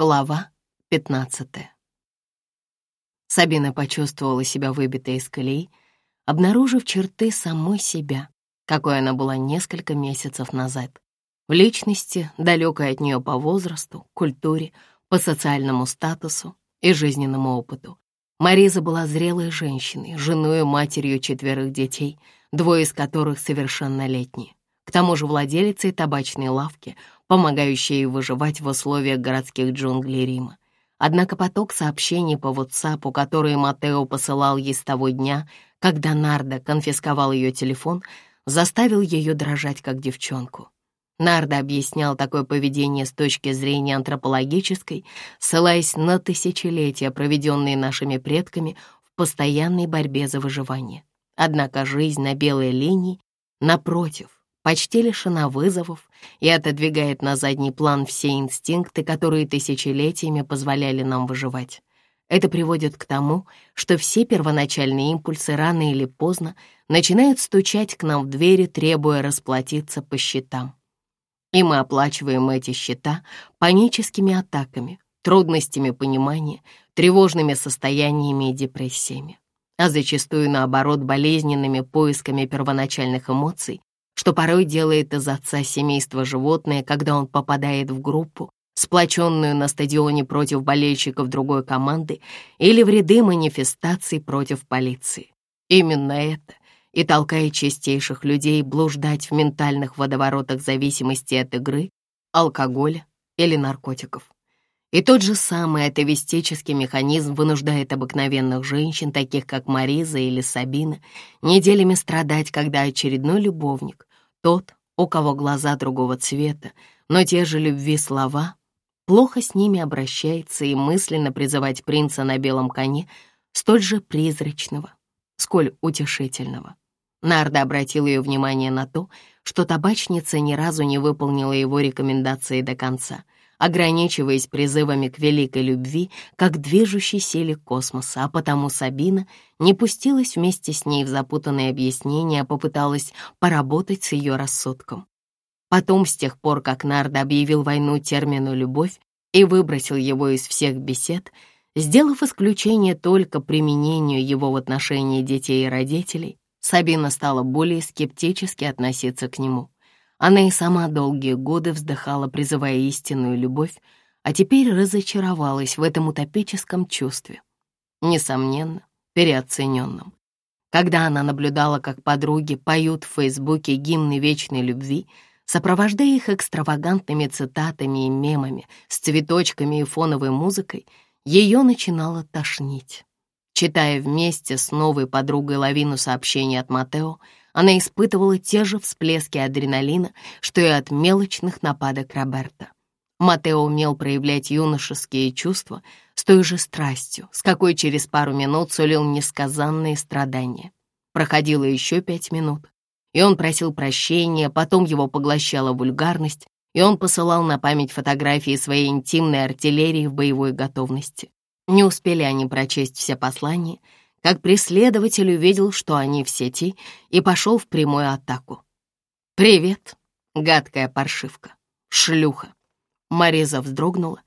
Глава 15 Сабина почувствовала себя выбитой из колеи, обнаружив черты самой себя, какой она была несколько месяцев назад. В личности, далекой от нее по возрасту, культуре, по социальному статусу и жизненному опыту. Мариза была зрелой женщиной, женой и матерью четверых детей, двое из которых совершеннолетние к тому же владелицей табачной лавки, помогающей выживать в условиях городских джунглей Рима. Однако поток сообщений по WhatsApp, которые Матео посылал ей с того дня, когда Нарда конфисковал ее телефон, заставил ее дрожать как девчонку. Нарда объяснял такое поведение с точки зрения антропологической, ссылаясь на тысячелетия, проведенные нашими предками в постоянной борьбе за выживание. Однако жизнь на белой линии, напротив, почти лишена вызовов и отодвигает на задний план все инстинкты, которые тысячелетиями позволяли нам выживать. Это приводит к тому, что все первоначальные импульсы рано или поздно начинают стучать к нам в двери, требуя расплатиться по счетам. И мы оплачиваем эти счета паническими атаками, трудностями понимания, тревожными состояниями и депрессиями, а зачастую, наоборот, болезненными поисками первоначальных эмоций что порой делает из отца семейства животное, когда он попадает в группу, сплоченную на стадионе против болельщиков другой команды или в ряды манифестаций против полиции. Именно это и толкает чистейших людей блуждать в ментальных водоворотах зависимости от игры, алкоголя или наркотиков. И тот же самый атовистический механизм вынуждает обыкновенных женщин, таких как Мариза или Сабина, неделями страдать, когда очередной любовник тот, у кого глаза другого цвета, но те же любви слова, плохо с ними обращается и мысленно призывать принца на белом коне столь же призрачного, сколь утешительного. Нарда обратил ее внимание на то, что табачница ни разу не выполнила его рекомендации до конца — ограничиваясь призывами к великой любви, как движущей силе космоса, а потому Сабина не пустилась вместе с ней в запутанные объяснения, а попыталась поработать с ее рассудком. Потом, с тех пор, как Нарда объявил войну термину «любовь» и выбросил его из всех бесед, сделав исключение только применению его в отношении детей и родителей, Сабина стала более скептически относиться к нему. Она и сама долгие годы вздыхала, призывая истинную любовь, а теперь разочаровалась в этом утопическом чувстве, несомненно, переоцененном. Когда она наблюдала, как подруги поют в Фейсбуке гимны вечной любви, сопровождая их экстравагантными цитатами и мемами с цветочками и фоновой музыкой, ее начинало тошнить. Читая вместе с новой подругой лавину сообщений от Матео, она испытывала те же всплески адреналина, что и от мелочных нападок Роберта. Матео умел проявлять юношеские чувства с той же страстью, с какой через пару минут сулил несказанные страдания. Проходило еще пять минут, и он просил прощения, потом его поглощала вульгарность, и он посылал на память фотографии своей интимной артиллерии в боевой готовности. Не успели они прочесть все послания — как преследователь увидел, что они в сети, и пошел в прямую атаку. «Привет, гадкая паршивка, шлюха!» Мариза вздрогнула.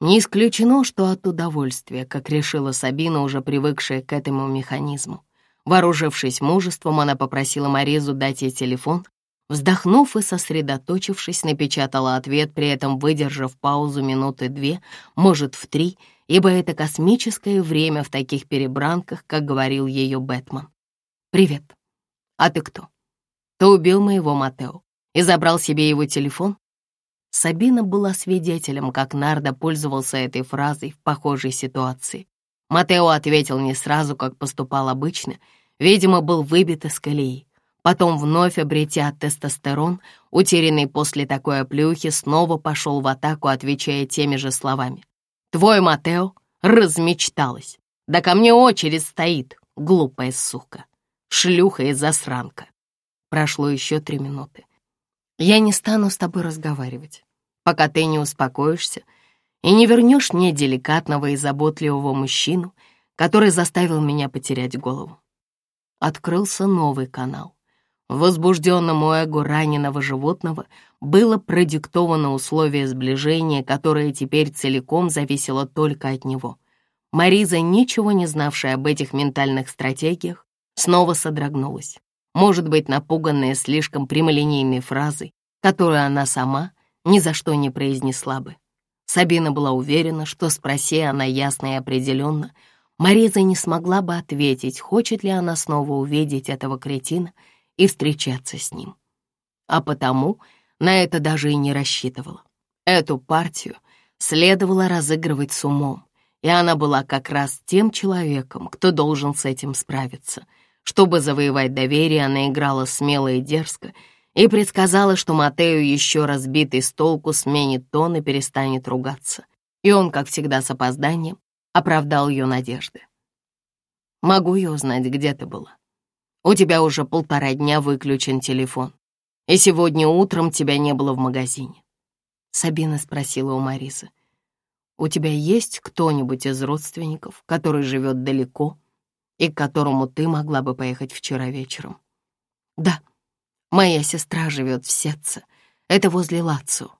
Не исключено, что от удовольствия, как решила Сабина, уже привыкшая к этому механизму. Вооружившись мужеством, она попросила Маризу дать ей телефон, Вздохнув и сосредоточившись, напечатала ответ, при этом выдержав паузу минуты две, может, в три, ибо это космическое время в таких перебранках, как говорил ее Бэтмен. «Привет. А ты кто?» «Ты убил моего Матео и забрал себе его телефон?» Сабина была свидетелем, как Нарда пользовался этой фразой в похожей ситуации. Матео ответил не сразу, как поступал обычно, видимо, был выбит из колеи. Потом, вновь обретя тестостерон, утерянный после такой оплюхи, снова пошел в атаку, отвечая теми же словами. Твой Матео размечталась. Да ко мне очередь стоит, глупая сука, шлюха и засранка. Прошло еще три минуты. Я не стану с тобой разговаривать, пока ты не успокоишься и не вернешь мне деликатного и заботливого мужчину, который заставил меня потерять голову. Открылся новый канал. Возбужденному эго раненого животного было продиктовано условие сближения, которое теперь целиком зависело только от него. Мариза, ничего не знавшая об этих ментальных стратегиях, снова содрогнулась, может быть, напуганная слишком прямолинейной фразой, которую она сама ни за что не произнесла бы. Сабина была уверена, что спроси она ясно и определенно, Мариза не смогла бы ответить, хочет ли она снова увидеть этого кретина — и встречаться с ним. А потому на это даже и не рассчитывала. Эту партию следовало разыгрывать с умом, и она была как раз тем человеком, кто должен с этим справиться. Чтобы завоевать доверие, она играла смело и дерзко и предсказала, что Матею еще разбитый с толку сменит тон и перестанет ругаться. И он, как всегда с опозданием, оправдал ее надежды. «Могу я узнать, где ты была?» У тебя уже полтора дня выключен телефон, и сегодня утром тебя не было в магазине». Сабина спросила у Марисы, «У тебя есть кто-нибудь из родственников, который живет далеко и к которому ты могла бы поехать вчера вечером?» «Да, моя сестра живет в сердце. Это возле Лацио».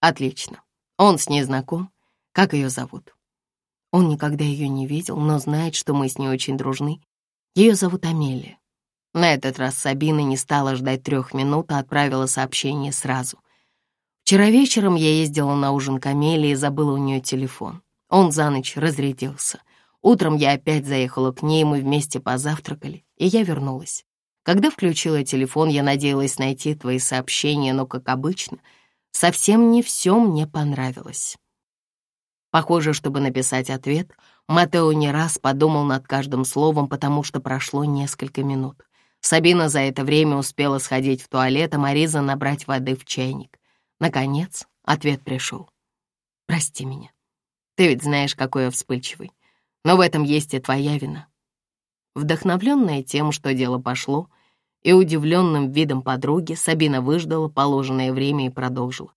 «Отлично. Он с ней знаком. Как ее зовут?» Он никогда ее не видел, но знает, что мы с ней очень дружны. Ее зовут Амелия. На этот раз Сабина не стала ждать трех минут, а отправила сообщение сразу. Вчера вечером я ездила на ужин к Амелии и забыла у нее телефон. Он за ночь разрядился. Утром я опять заехала к ней, мы вместе позавтракали, и я вернулась. Когда включила телефон, я надеялась найти твои сообщения, но, как обычно, совсем не все мне понравилось. Похоже, чтобы написать ответ, Матео не раз подумал над каждым словом, потому что прошло несколько минут. Сабина за это время успела сходить в туалет, а Мариза набрать воды в чайник. Наконец, ответ пришел. «Прости меня. Ты ведь знаешь, какой я вспыльчивый. Но в этом есть и твоя вина». Вдохновленная тем, что дело пошло, и удивленным видом подруги, Сабина выждала положенное время и продолжила.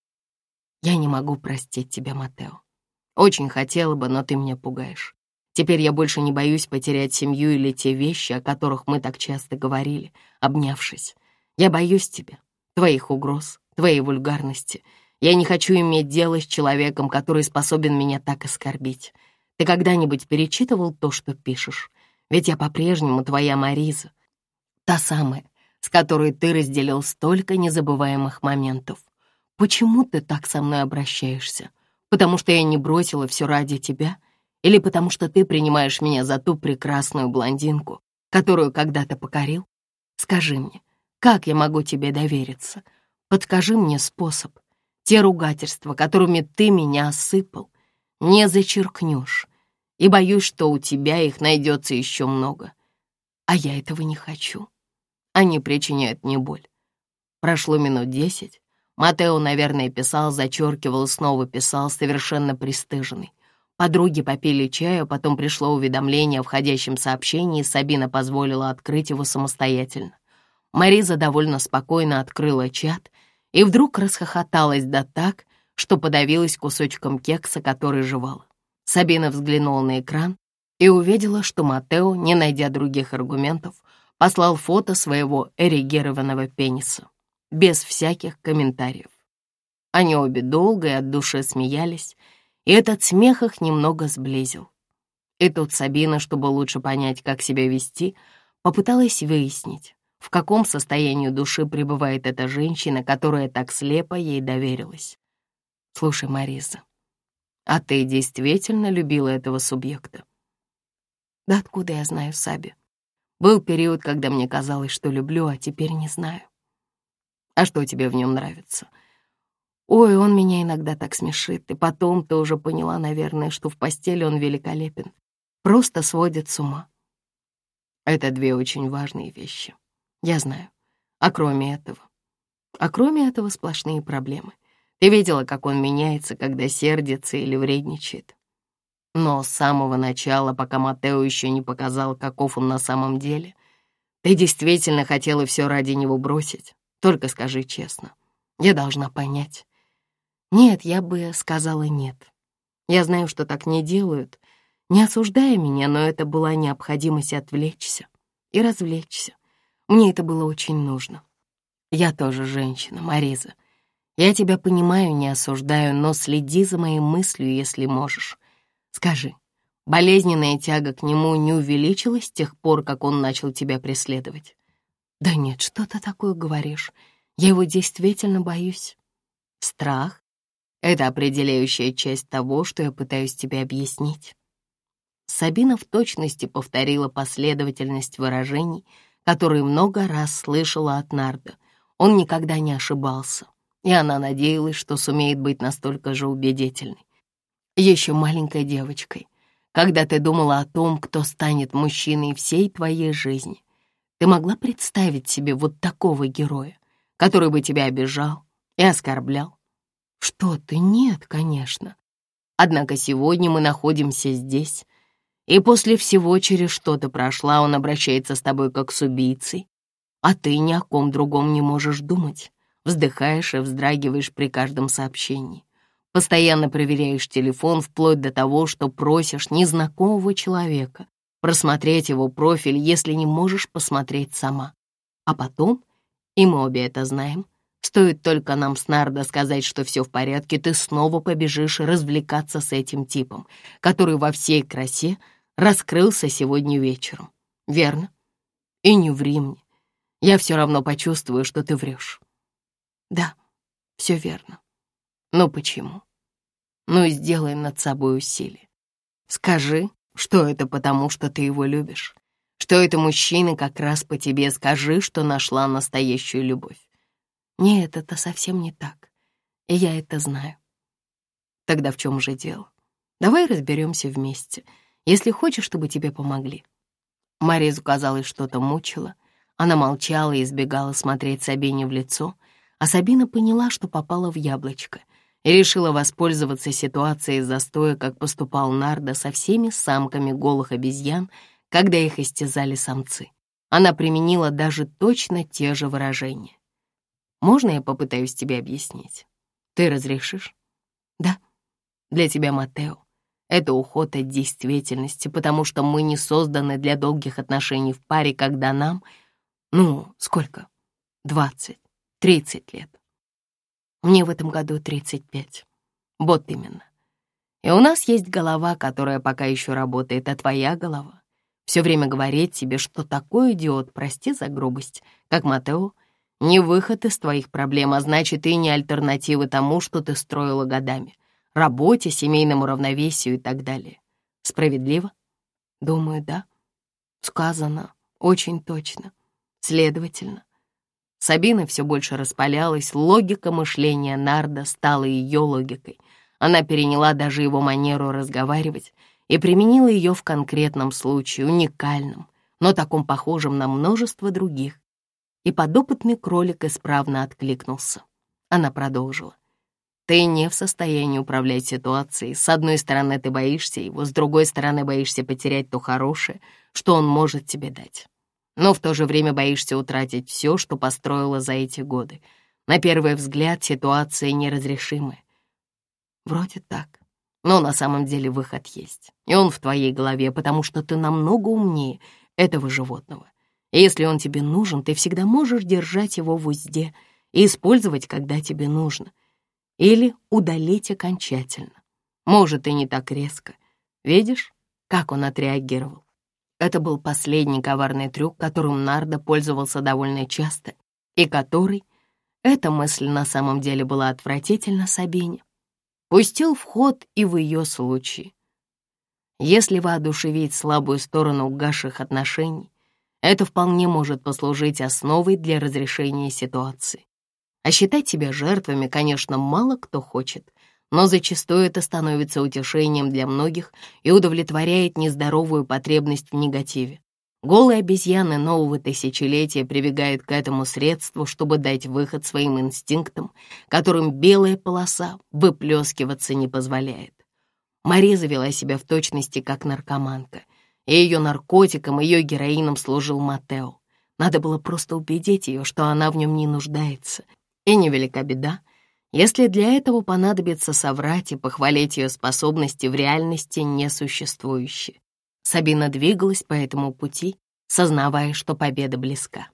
«Я не могу простить тебя, Матео. Очень хотела бы, но ты меня пугаешь. Теперь я больше не боюсь потерять семью или те вещи, о которых мы так часто говорили, обнявшись. Я боюсь тебя, твоих угроз, твоей вульгарности. Я не хочу иметь дело с человеком, который способен меня так оскорбить. Ты когда-нибудь перечитывал то, что пишешь? Ведь я по-прежнему твоя Мариза. Та самая, с которой ты разделил столько незабываемых моментов. Почему ты так со мной обращаешься? Потому что я не бросила все ради тебя — или потому что ты принимаешь меня за ту прекрасную блондинку, которую когда-то покорил? Скажи мне, как я могу тебе довериться? Подскажи мне способ. Те ругательства, которыми ты меня осыпал, не зачеркнешь. И боюсь, что у тебя их найдется еще много. А я этого не хочу. Они причиняют мне боль. Прошло минут десять. Матео, наверное, писал, зачеркивал и снова писал, совершенно пристыженный. Подруги попили чаю, потом пришло уведомление о входящем сообщении, Сабина позволила открыть его самостоятельно. Мариза довольно спокойно открыла чат и вдруг расхохоталась да так, что подавилась кусочком кекса, который жевала. Сабина взглянула на экран и увидела, что Матео, не найдя других аргументов, послал фото своего эрегированного пениса, без всяких комментариев. Они обе долго и от души смеялись, и этот смех их немного сблизил. И тут Сабина, чтобы лучше понять, как себя вести, попыталась выяснить, в каком состоянии души пребывает эта женщина, которая так слепо ей доверилась. «Слушай, Мариза, а ты действительно любила этого субъекта?» «Да откуда я знаю Саби? Был период, когда мне казалось, что люблю, а теперь не знаю». «А что тебе в нем нравится? Ой, он меня иногда так смешит, и потом ты уже поняла, наверное, что в постели он великолепен. Просто сводит с ума. Это две очень важные вещи. Я знаю. А кроме этого? А кроме этого сплошные проблемы. Ты видела, как он меняется, когда сердится или вредничает. Но с самого начала, пока Матео еще не показал, каков он на самом деле, ты действительно хотела все ради него бросить. Только скажи честно. Я должна понять. Нет, я бы сказала нет. Я знаю, что так не делают, не осуждая меня, но это была необходимость отвлечься и развлечься. Мне это было очень нужно. Я тоже женщина, Мариза. Я тебя понимаю, не осуждаю, но следи за моей мыслью, если можешь. Скажи, болезненная тяга к нему не увеличилась с тех пор, как он начал тебя преследовать? Да нет, что ты такое говоришь? Я его действительно боюсь. Страх это определяющая часть того, что я пытаюсь тебе объяснить». Сабина в точности повторила последовательность выражений, которые много раз слышала от Нарда. Он никогда не ошибался, и она надеялась, что сумеет быть настолько же убедительной. Еще маленькой девочкой, когда ты думала о том, кто станет мужчиной всей твоей жизни, ты могла представить себе вот такого героя, который бы тебя обижал и оскорблял, что ты? Нет, конечно. Однако сегодня мы находимся здесь, и после всего, через что ты прошла, он обращается с тобой как с убийцей, а ты ни о ком другом не можешь думать, вздыхаешь и вздрагиваешь при каждом сообщении. Постоянно проверяешь телефон вплоть до того, что просишь незнакомого человека просмотреть его профиль, если не можешь посмотреть сама. А потом, и мы обе это знаем, — Стоит только нам с Нардо сказать, что все в порядке, ты снова побежишь развлекаться с этим типом, который во всей красе раскрылся сегодня вечером. Верно? И не ври мне. Я все равно почувствую, что ты врешь. Да, все верно. Но почему? Ну, сделай над собой усилие. Скажи, что это потому, что ты его любишь. Что это мужчина как раз по тебе. Скажи, что нашла настоящую любовь. Нет, это совсем не так. И я это знаю. Тогда в чем же дело? Давай разберемся вместе, если хочешь, чтобы тебе помогли. Маризу, казалось, что-то мучило. Она молчала и избегала смотреть Сабине в лицо, а Сабина поняла, что попала в яблочко и решила воспользоваться ситуацией застоя, как поступал Нарда со всеми самками голых обезьян, когда их истязали самцы. Она применила даже точно те же выражения. Можно я попытаюсь тебе объяснить? Ты разрешишь? Да. Для тебя, Матео, это уход от действительности, потому что мы не созданы для долгих отношений в паре, когда нам, ну, сколько? Двадцать, тридцать лет. Мне в этом году тридцать пять. Вот именно. И у нас есть голова, которая пока еще работает, а твоя голова все время говорит тебе, что такой идиот, прости за грубость, как Матео — не выход из твоих проблем, а значит, и не альтернатива тому, что ты строила годами. Работе, семейному равновесию и так далее. Справедливо? Думаю, да. Сказано очень точно. Следовательно. Сабина все больше распалялась, логика мышления Нарда стала ее логикой. Она переняла даже его манеру разговаривать и применила ее в конкретном случае, уникальном, но таком похожем на множество других, и подопытный кролик исправно откликнулся. Она продолжила. «Ты не в состоянии управлять ситуацией. С одной стороны, ты боишься его, с другой стороны, боишься потерять то хорошее, что он может тебе дать. Но в то же время боишься утратить все, что построила за эти годы. На первый взгляд, ситуация неразрешимая. Вроде так. Но на самом деле выход есть. И он в твоей голове, потому что ты намного умнее этого животного. Если он тебе нужен, ты всегда можешь держать его в узде и использовать, когда тебе нужно. Или удалить окончательно. Может, и не так резко. Видишь, как он отреагировал? Это был последний коварный трюк, которым Нардо пользовался довольно часто, и который, эта мысль на самом деле была отвратительна Сабине, пустил вход и в ее случае. Если воодушевить слабую сторону угасших отношений, это вполне может послужить основой для разрешения ситуации. А считать себя жертвами, конечно, мало кто хочет, но зачастую это становится утешением для многих и удовлетворяет нездоровую потребность в негативе. Голые обезьяны нового тысячелетия прибегают к этому средству, чтобы дать выход своим инстинктам, которым белая полоса выплескиваться не позволяет. Мария завела себя в точности как наркоманка — и ее наркотиком, ее героином служил Матео. Надо было просто убедить ее, что она в нем не нуждается. И невелика беда, если для этого понадобится соврать и похвалить ее способности в реальности несуществующие. Сабина двигалась по этому пути, сознавая, что победа близка.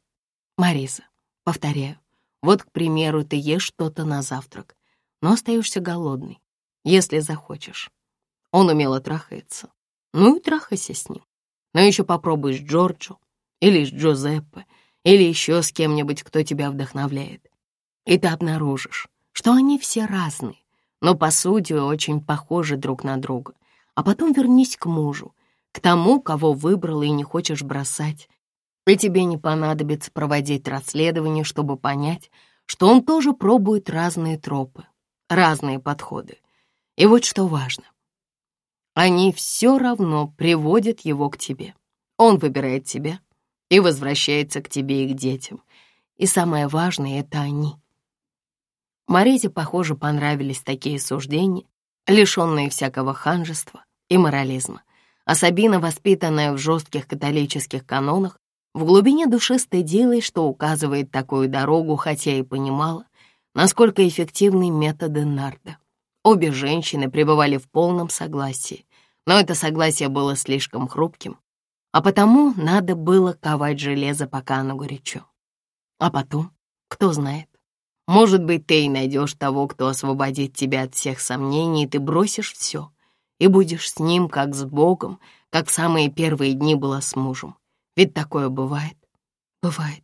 «Мариза, повторяю, вот, к примеру, ты ешь что-то на завтрак, но остаешься голодный, если захочешь». Он умело трахается, ну и трахайся с ним. Ну но еще попробуй с Джорджо или с Джузеппе или еще с кем-нибудь, кто тебя вдохновляет. И ты обнаружишь, что они все разные, но по сути очень похожи друг на друга. А потом вернись к мужу, к тому, кого выбрал и не хочешь бросать. И тебе не понадобится проводить расследование, чтобы понять, что он тоже пробует разные тропы, разные подходы. И вот что важно они все равно приводят его к тебе. Он выбирает тебя и возвращается к тебе и к детям. И самое важное — это они. Марите, похоже, понравились такие суждения, лишенные всякого ханжества и морализма. А Сабина, воспитанная в жестких католических канонах, в глубине души стыдилась, что указывает такую дорогу, хотя и понимала, насколько эффективны методы Нарда. Обе женщины пребывали в полном согласии, но это согласие было слишком хрупким, а потому надо было ковать железо, пока оно горячо. А потом, кто знает, может быть, ты и найдешь того, кто освободит тебя от всех сомнений, и ты бросишь все, и будешь с ним, как с Богом, как в самые первые дни была с мужем. Ведь такое бывает. Бывает.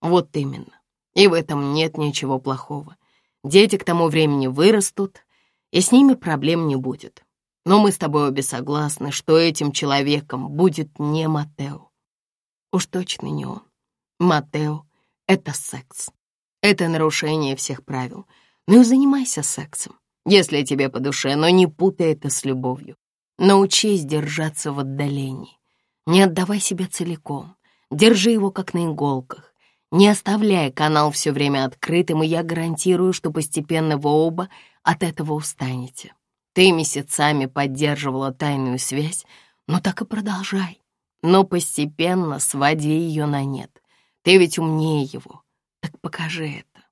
Вот именно. И в этом нет ничего плохого. Дети к тому времени вырастут, и с ними проблем не будет. Но мы с тобой обе согласны, что этим человеком будет не Матео. Уж точно не он. Матео — это секс. Это нарушение всех правил. Ну и занимайся сексом, если тебе по душе, но не путай это с любовью. Научись держаться в отдалении. Не отдавай себя целиком. Держи его как на иголках. Не оставляй канал все время открытым, и я гарантирую, что постепенно вы оба от этого устанете. Ты месяцами поддерживала тайную связь, но так и продолжай. Но постепенно своди ее на нет. Ты ведь умнее его, так покажи это.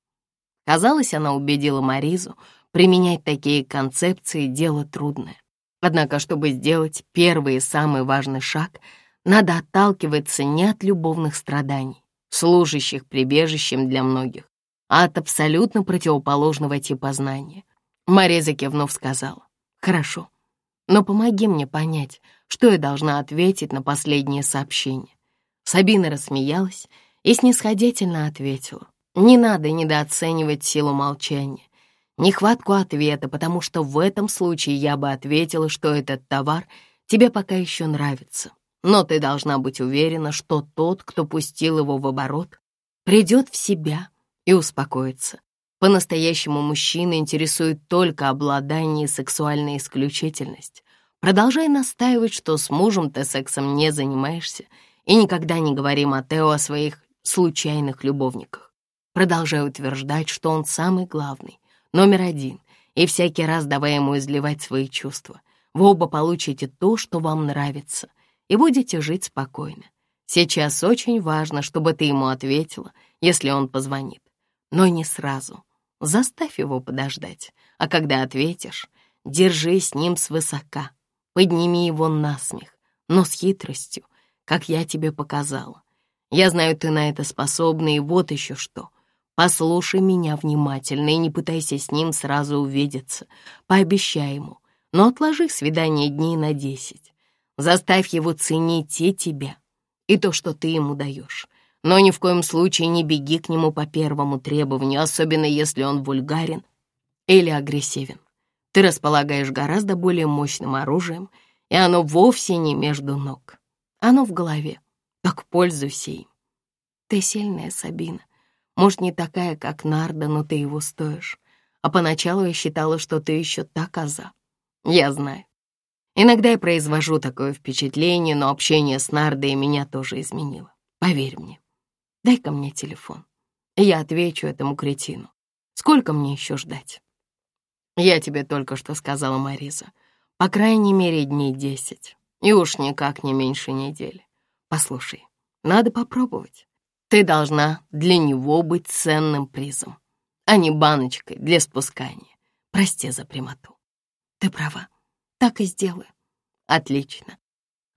Казалось, она убедила Маризу, применять такие концепции — дело трудное. Однако, чтобы сделать первый и самый важный шаг, надо отталкиваться не от любовных страданий, служащих прибежищем для многих, а от абсолютно противоположного типа знания — Мореза кивнув сказал: «Хорошо, но помоги мне понять, что я должна ответить на последнее сообщение». Сабина рассмеялась и снисходительно ответила. «Не надо недооценивать силу молчания, нехватку ответа, потому что в этом случае я бы ответила, что этот товар тебе пока еще нравится, но ты должна быть уверена, что тот, кто пустил его в оборот, придет в себя и успокоится. По-настоящему мужчины интересует только обладание и сексуальная исключительность. Продолжай настаивать, что с мужем ты сексом не занимаешься, и никогда не говори Матео о своих случайных любовниках. Продолжай утверждать, что он самый главный, номер один, и всякий раз давай ему изливать свои чувства. Вы оба получите то, что вам нравится, и будете жить спокойно. Сейчас очень важно, чтобы ты ему ответила, если он позвонит, но не сразу. Заставь его подождать, а когда ответишь, держи с ним свысока, подними его на смех, но с хитростью, как я тебе показала. Я знаю, ты на это способна, и вот еще что. Послушай меня внимательно и не пытайся с ним сразу увидеться. Пообещай ему, но отложи свидание дней на десять. Заставь его ценить и тебя, и то, что ты ему даешь но ни в коем случае не беги к нему по первому требованию, особенно если он вульгарен или агрессивен. Ты располагаешь гораздо более мощным оружием, и оно вовсе не между ног. Оно в голове, так пользуйся им. Ты сильная, Сабина. Может, не такая, как Нарда, но ты его стоишь. А поначалу я считала, что ты еще та коза. Я знаю. Иногда я произвожу такое впечатление, но общение с Нардой меня тоже изменило. Поверь мне. Дай-ка мне телефон, я отвечу этому кретину. Сколько мне еще ждать? Я тебе только что сказала, Мариза. По крайней мере, дней десять. И уж никак не меньше недели. Послушай, надо попробовать. Ты должна для него быть ценным призом, а не баночкой для спускания. Прости за прямоту. Ты права. Так и сделаю. Отлично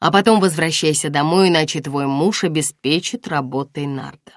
а потом возвращайся домой, иначе твой муж обеспечит работой Нарда.